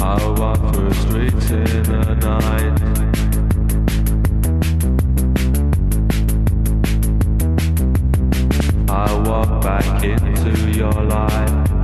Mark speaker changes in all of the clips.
Speaker 1: I walk the streets in the night. I walk back into your life.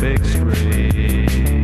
Speaker 1: Big screen.